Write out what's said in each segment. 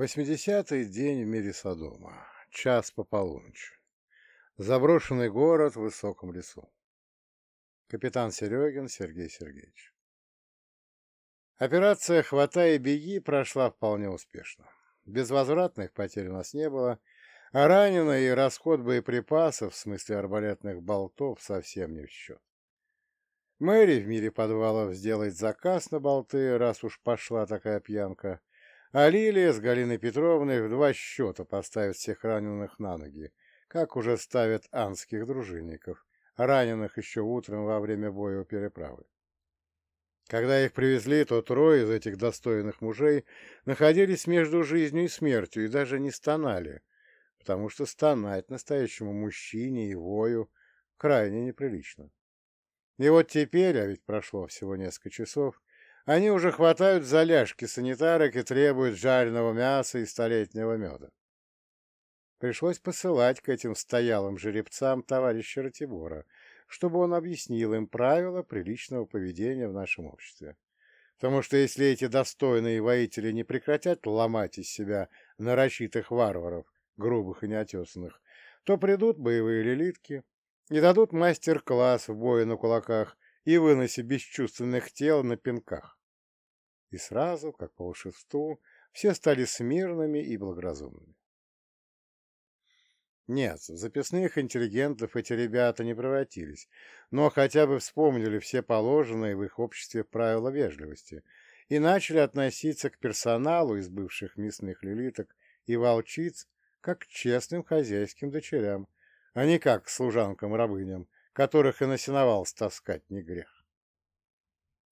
Восьмидесятый день в мире Содома. Час по полуночи. Заброшенный город в высоком лесу. Капитан Серегин Сергей Сергеевич. Операция «Хватай и беги» прошла вполне успешно. Безвозвратных потерь у нас не было, а раненые и расход боеприпасов, в смысле арбалетных болтов, совсем не в счет. Мэри в мире подвалов сделает заказ на болты, раз уж пошла такая пьянка, а Лилия с Галиной Петровной в два счета поставит всех раненых на ноги, как уже ставят анских дружинников, раненых еще утром во время боя у переправы. Когда их привезли, то трое из этих достойных мужей находились между жизнью и смертью и даже не стонали, потому что стонать настоящему мужчине и вою крайне неприлично. И вот теперь, а ведь прошло всего несколько часов, они уже хватают за ляжки санитарок и требуют жареного мяса и столетнего меда. Пришлось посылать к этим стоялым жеребцам товарища Ратибора, чтобы он объяснил им правила приличного поведения в нашем обществе. Потому что если эти достойные воители не прекратят ломать из себя нарочитых варваров, грубых и неотесанных, то придут боевые лилитки и дадут мастер-класс в бою на кулаках и выносе бесчувственных тел на пинках. И сразу, как по волшебству, все стали смирными и благоразумными. Нет, в записных интеллигентов эти ребята не превратились, но хотя бы вспомнили все положенные в их обществе правила вежливости и начали относиться к персоналу из бывших мясных лилиток и волчиц как к честным хозяйским дочерям, а не как к служанкам-рабыням, которых и насиновал стаскать не грех.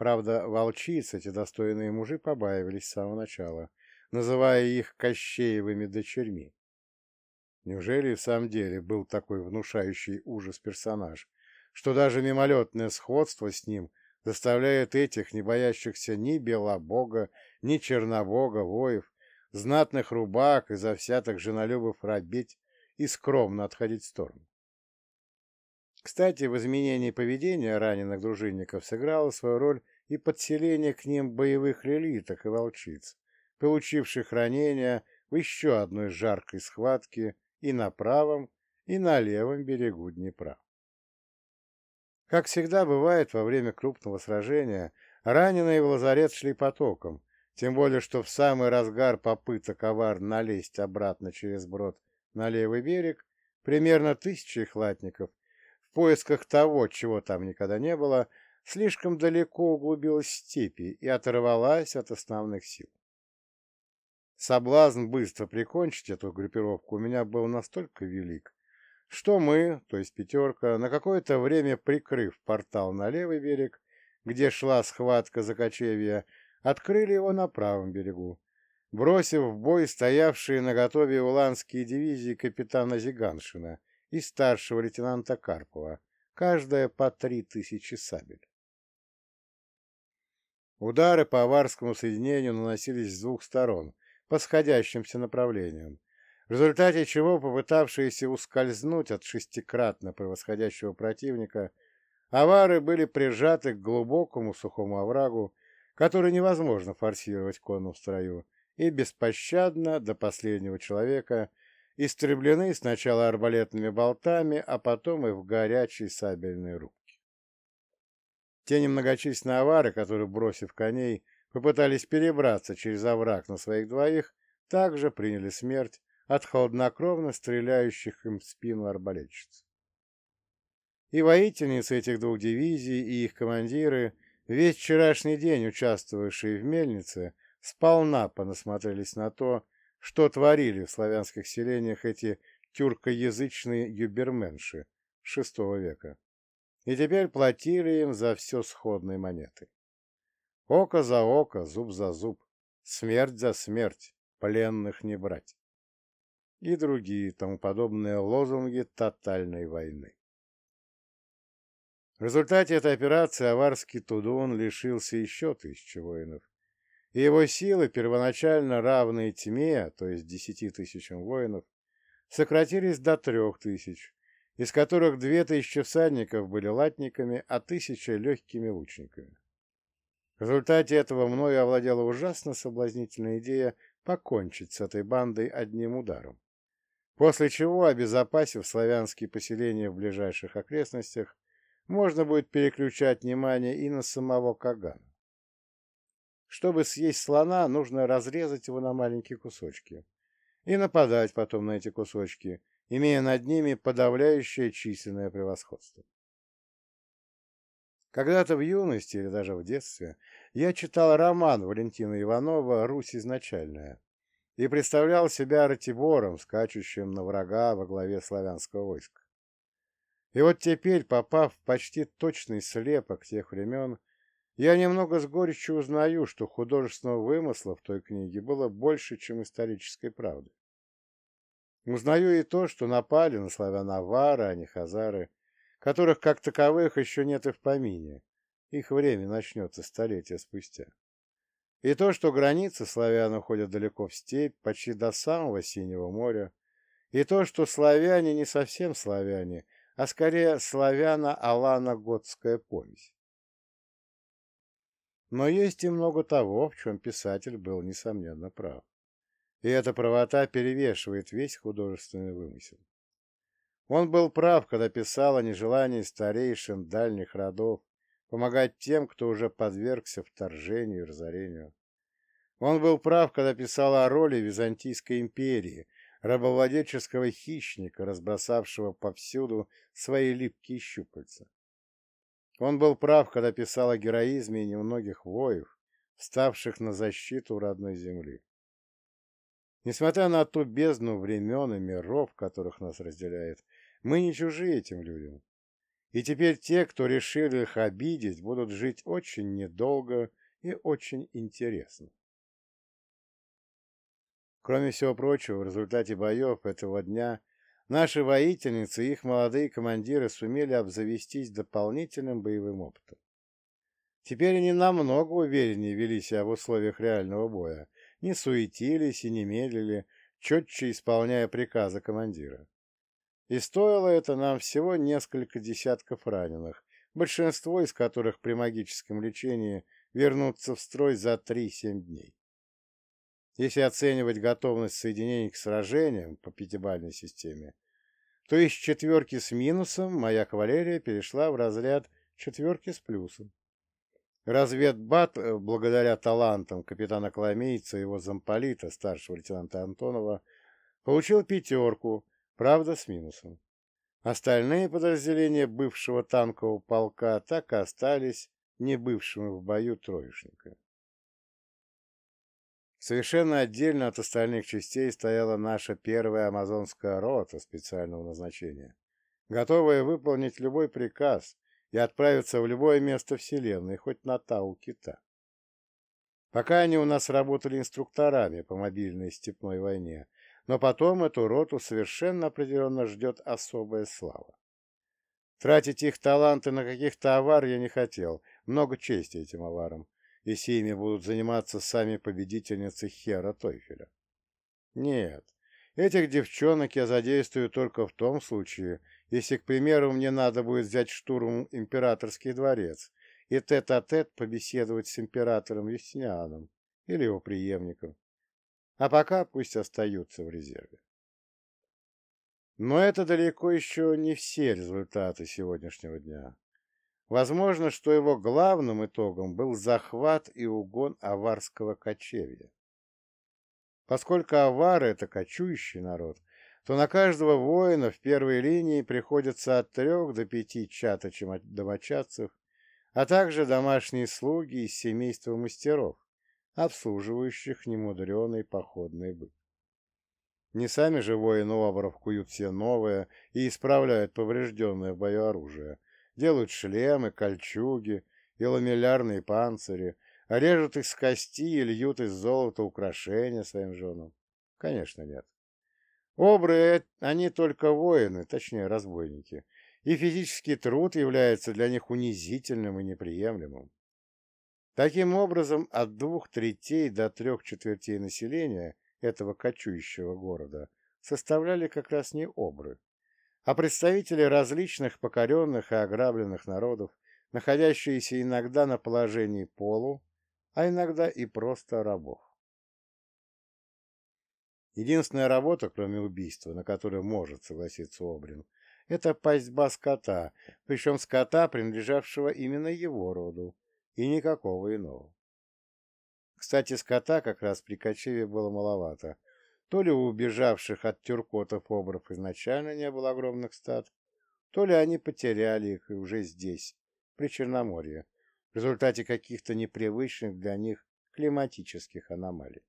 Правда, волчиц эти достойные мужи побаивались с самого начала, называя их Кощеевыми дочерьми. Неужели в самом деле был такой внушающий ужас персонаж, что даже мимолетное сходство с ним заставляет этих, не боящихся ни Белобога, ни Чернобога, воев, знатных рубак и завсятых женолюбов робеть и скромно отходить в сторону? Кстати, в изменении поведения раненых дружинников сыграло свою роль и подселение к ним боевых лилиток и волчиц, получивших ранения в еще одной жаркой схватке и на правом, и на левом берегу Днепра. Как всегда бывает во время крупного сражения, раненые в лазарет шли потоком, тем более что в самый разгар попыток авар налезть обратно через брод на левый берег примерно тысяча их латников в поисках того, чего там никогда не было, слишком далеко углубилась в степи и оторвалась от основных сил. Соблазн быстро прикончить эту группировку у меня был настолько велик, что мы, то есть пятерка, на какое-то время прикрыв портал на левый берег, где шла схватка за кочевья, открыли его на правом берегу, бросив в бой стоявшие на готове уланские дивизии капитана Зиганшина и старшего лейтенанта Карпова, каждая по три тысячи сабель. Удары по аварскому соединению наносились с двух сторон, по сходящимся направлениям, в результате чего попытавшиеся ускользнуть от шестикратно превосходящего противника, авары были прижаты к глубокому сухому оврагу, который невозможно форсировать в конном строю, и беспощадно до последнего человека истреблены сначала арбалетными болтами, а потом и в горячей сабельной рубке. Те немногочисленные авары, которые, бросив коней, попытались перебраться через овраг на своих двоих, также приняли смерть от холоднокровно стреляющих им в спину арбалетчиц. И воительницы этих двух дивизий, и их командиры, весь вчерашний день участвовавшие в мельнице, сполна понасмотрелись на то, что творили в славянских селениях эти тюркоязычные юберменши VI века, и теперь платили им за все сходные монеты. Око за око, зуб за зуб, смерть за смерть, пленных не брать. И другие тому подобные лозунги тотальной войны. В результате этой операции аварский Тудун лишился еще тысячи воинов, и его силы, первоначально равные тьме, то есть десяти тысячам воинов, сократились до трех тысяч, из которых две тысячи всадников были латниками, а тысяча — легкими лучниками. В результате этого мною овладела ужасно соблазнительная идея покончить с этой бандой одним ударом. После чего, обезопасив славянские поселения в ближайших окрестностях, можно будет переключать внимание и на самого Кагана. Чтобы съесть слона, нужно разрезать его на маленькие кусочки и нападать потом на эти кусочки, имея над ними подавляющее численное превосходство. Когда-то в юности или даже в детстве я читал роман Валентина Иванова «Русь изначальная» и представлял себя Ратибором, скачущим на врага во главе славянского войска. И вот теперь, попав в почти точный слепок тех времен, я немного с горечью узнаю, что художественного вымысла в той книге было больше, чем исторической правды. Узнаю и то, что напали на славян авары, а не хазары, которых как таковых еще нет и в помине. Их время начнется столетия спустя. И то, что границы славян уходят далеко в степь, почти до самого Синего моря, и то, что славяне не совсем славяне, а скорее славяно-алано-готская помесь. Но есть и много того, в чем писатель был, несомненно, прав. И эта правота перевешивает весь художественный вымысел. Он был прав, когда писал о нежелании старейшин дальних родов помогать тем, кто уже подвергся вторжению и разорению. Он был прав, когда писал о роли Византийской империи, рабовладельческого хищника, разбросавшего повсюду свои липкие щупальца. Он был прав, когда писал о героизме немногих воев, вставших на защиту родной земли. Несмотря на ту бездну времен и миров, которых нас разделяет, мы не чужие этим людям. И теперь те, кто решил их обидеть, будут жить очень недолго и очень интересно. Кроме всего прочего, в результате боев этого дня наши воительницы и их молодые командиры сумели обзавестись дополнительным боевым опытом. Теперь они намного увереннее вели себя в условиях реального боя, не суетились и не медлили, четче исполняя приказы командира. И стоило это нам всего несколько десятков раненых, большинство из которых при магическом лечении вернутся в строй за 3-7 дней. Если оценивать готовность соединений к сражениям по пятибалльной системе, то из четверки с минусом моя кавалерия перешла в разряд четверки с плюсом. Разведбат, э, благодаря талантам капитана Коломейца и его замполита, старшего лейтенанта Антонова, получил пятерку, правда, с минусом. Остальные подразделения бывшего танкового полка так и остались не бывшими в бою троечника. Совершенно отдельно от остальных частей стояла наша первая амазонская рота специального назначения, готовая выполнить любой приказ и отправиться в любое место Вселенной, хоть на Тау-Кита. Пока они у нас работали инструкторами по мобильной степной войне, но потом эту роту совершенно определенно ждет особая слава. Тратить их таланты на каких-то авар я не хотел, много чести этим аварам, и сими будут заниматься сами победительницы Хера Тойфеля. Нет, этих девчонок я задействую только в том случае, если, к примеру, мне надо будет взять штурмом императорский дворец и тет-а-тет -тет побеседовать с императором Юстинианом или его преемником. А пока пусть остаются в резерве. Но это далеко еще не все результаты сегодняшнего дня. Возможно, что его главным итогом был захват и угон аварского кочевья. Поскольку авары — это кочующий народ, то на каждого воина в первой линии приходится от трех до пяти чаточем домочадцев, а также домашние слуги из семейства мастеров, обслуживающих немудреный походный быт. Не сами же воины оборов куют все новое и исправляют поврежденное в бою оружие, делают шлемы, кольчуги и ламеллярные панцири, режут их с кости и льют из золота украшения своим женам. Конечно, нет. Обры — они только воины, точнее, разбойники, и физический труд является для них унизительным и неприемлемым. Таким образом, от двух третей до трех четвертей населения этого кочующего города составляли как раз не обры, а представители различных покоренных и ограбленных народов, находящиеся иногда на положении полу, а иногда и просто рабов. Единственная работа, кроме убийства, на которую может согласиться Обрин, это пастьба скота, причем скота, принадлежавшего именно его роду, и никакого иного. Кстати, скота как раз при Кочеве было маловато. То ли у убежавших от тюркотов обров изначально не было огромных стад, то ли они потеряли их и уже здесь, при Черноморье, в результате каких-то непривычных для них климатических аномалий.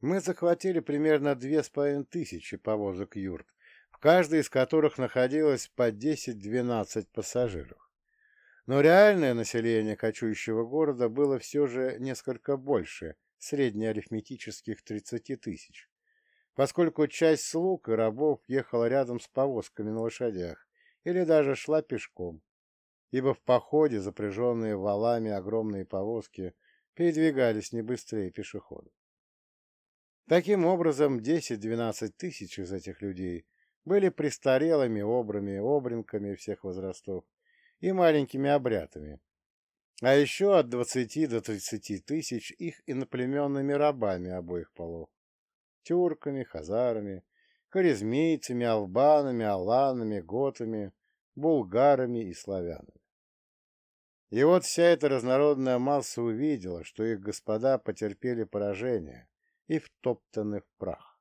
Мы захватили примерно две с половиной тысячи повозок юрт, в каждой из которых находилось по 10-12 пассажиров. Но реальное население кочующего города было все же несколько больше среднеарифметических 30 тысяч, поскольку часть слуг и рабов ехала рядом с повозками на лошадях или даже шла пешком, ибо в походе запряженные валами огромные повозки передвигались не быстрее пешеходов. Таким образом, 10-12 тысяч из этих людей были престарелыми обрами, обринками всех возрастов и маленькими обрядами, а еще от 20 до 30 тысяч их иноплеменными рабами обоих полов, тюрками, хазарами, харизмейцами, албанами, аланами, готами, булгарами и славянами. И вот вся эта разнородная масса увидела, что их господа потерпели поражение и втоптаны в прах.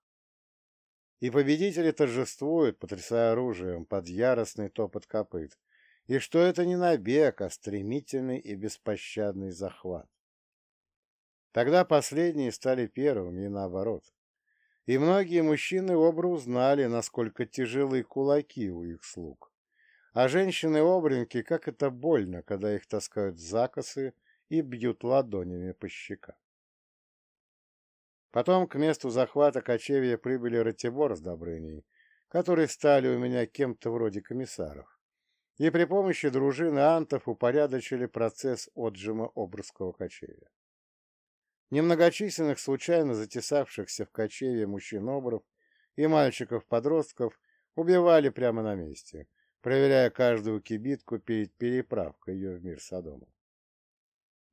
И победители торжествуют, потрясая оружием, под яростный топот копыт, и что это не набег, а стремительный и беспощадный захват. Тогда последние стали первыми и наоборот. И многие мужчины обру узнали, насколько тяжелы кулаки у их слуг. А женщины-обринки, как это больно, когда их таскают за и бьют ладонями по щекам. Потом к месту захвата кочевья прибыли Ратибор с Добрыней, которые стали у меня кем-то вроде комиссаров, и при помощи дружины антов упорядочили процесс отжима Обрского кочевья. Немногочисленных случайно затесавшихся в кочевье мужчин-обров и мальчиков-подростков убивали прямо на месте, проверяя каждую кибитку перед переправкой ее в мир Содома.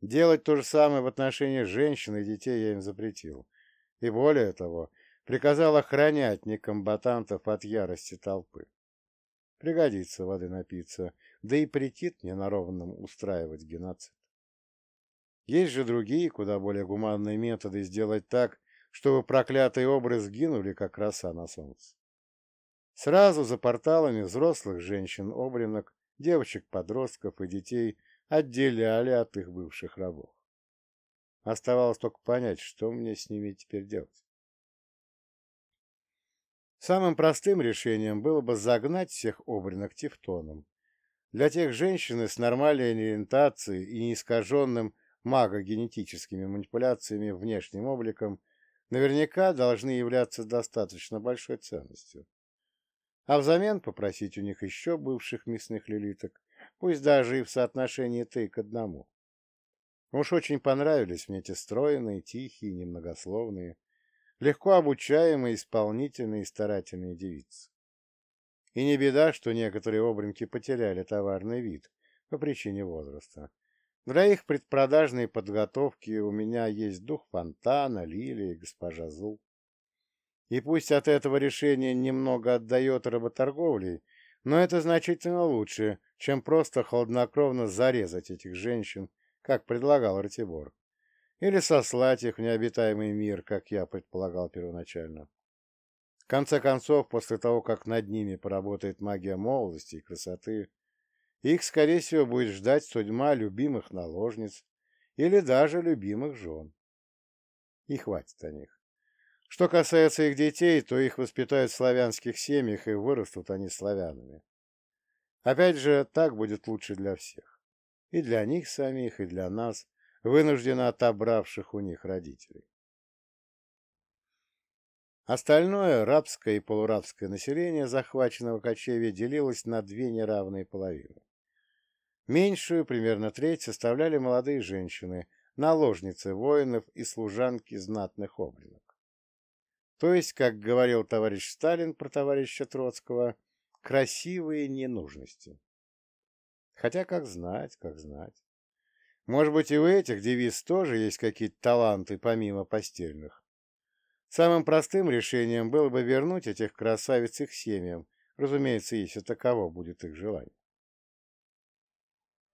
Делать то же самое в отношении женщин и детей я им запретил, и более того, приказал охранять некомбатантов от ярости толпы. Пригодится воды напиться, да и претит мне на ровном устраивать геноцид. Есть же другие, куда более гуманные методы сделать так, чтобы проклятые образ сгинули, как роса на солнце. Сразу за порталами взрослых женщин-обринок, девочек-подростков и детей отделяли от их бывших рабов. Оставалось только понять, что мне с ними теперь делать. Самым простым решением было бы загнать всех обринок тефтоном. Для тех женщин с нормальной ориентацией и неискаженным магогенетическими манипуляциями внешним обликом наверняка должны являться достаточно большой ценностью. А взамен попросить у них еще бывших мясных лилиток, пусть даже и в соотношении ты к одному. Уж очень понравились мне эти стройные, тихие, немногословные, легко обучаемые, исполнительные и старательные девицы. И не беда, что некоторые обринки потеряли товарный вид по причине возраста. Для их предпродажной подготовки у меня есть дух фонтана, лилии, госпожа Зул. И пусть от этого решения немного отдает работорговлей, но это значительно лучше, чем просто хладнокровно зарезать этих женщин, как предлагал Ратибор или сослать их в необитаемый мир, как я предполагал первоначально. В конце концов, после того, как над ними поработает магия молодости и красоты, их, скорее всего, будет ждать судьба любимых наложниц или даже любимых жен. И хватит о них. Что касается их детей, то их воспитают в славянских семьях, и вырастут они славянами. Опять же, так будет лучше для всех. И для них самих, и для нас, вынужденно отобравших у них родителей. Остальное рабское и полурабское население захваченного кочевья делилось на две неравные половины. Меньшую, примерно треть, составляли молодые женщины, наложницы воинов и служанки знатных облинок. То есть, как говорил товарищ Сталин про товарища Троцкого, красивые ненужности. Хотя, как знать, как знать. Может быть, и у этих девиц тоже есть какие-то таланты, помимо постельных. Самым простым решением было бы вернуть этих красавиц их семьям, разумеется, если таково будет их желание.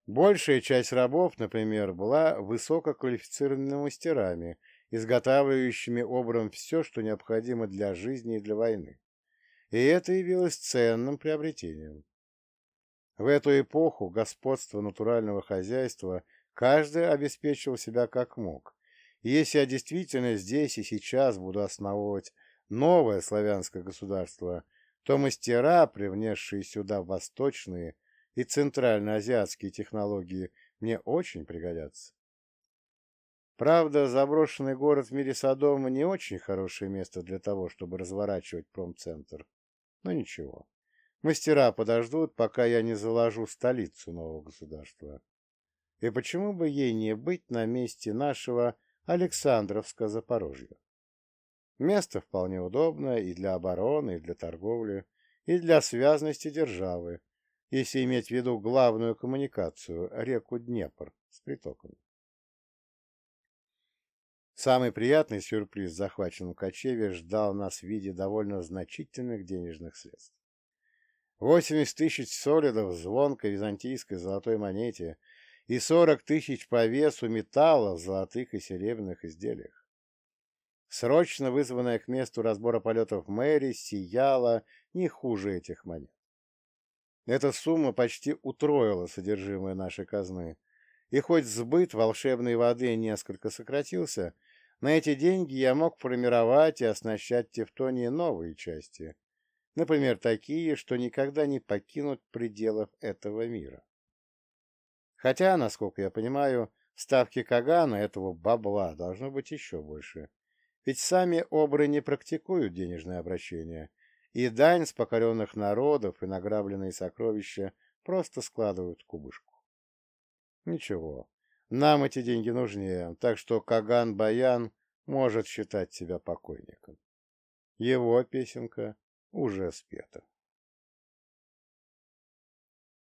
Большая часть рабов, например, была высококвалифицированными мастерами, изготавливающими образ все, что необходимо для жизни и для войны. И это явилось ценным приобретением. В эту эпоху господства натурального хозяйства каждый обеспечивал себя как мог. И если я действительно здесь и сейчас буду основывать новое славянское государство, то мастера, привнесшие сюда восточные и центральноазиатские технологии, мне очень пригодятся. Правда, заброшенный город в мире Содома не очень хорошее место для того, чтобы разворачивать промцентр. Но ничего. Мастера подождут, пока я не заложу столицу нового государства. И почему бы ей не быть на месте нашего Александровска Запорожья? Место вполне удобное и для обороны, и для торговли, и для связности державы, если иметь в виду главную коммуникацию, реку Днепр с притоками. Самый приятный сюрприз в захваченном кочеве ждал нас в виде довольно значительных денежных средств. 80 тысяч солидов звонкой византийской золотой монете и 40 тысяч по весу металла в золотых и серебряных изделиях. Срочно вызванная к месту разбора полетов Мэри сияла не хуже этих монет. Эта сумма почти утроила содержимое нашей казны, и хоть сбыт волшебной воды несколько сократился, на эти деньги я мог формировать и оснащать Тевтонии новые части, например, такие, что никогда не покинут пределов этого мира. Хотя, насколько я понимаю, ставки Кагана этого бабла должно быть еще больше, ведь сами обры не практикуют денежное обращение, и дань с покоренных народов и награбленные сокровища просто складывают в кубышку. Ничего, нам эти деньги нужнее, так что Каган-Баян может считать себя покойником. Его песенка уже спета.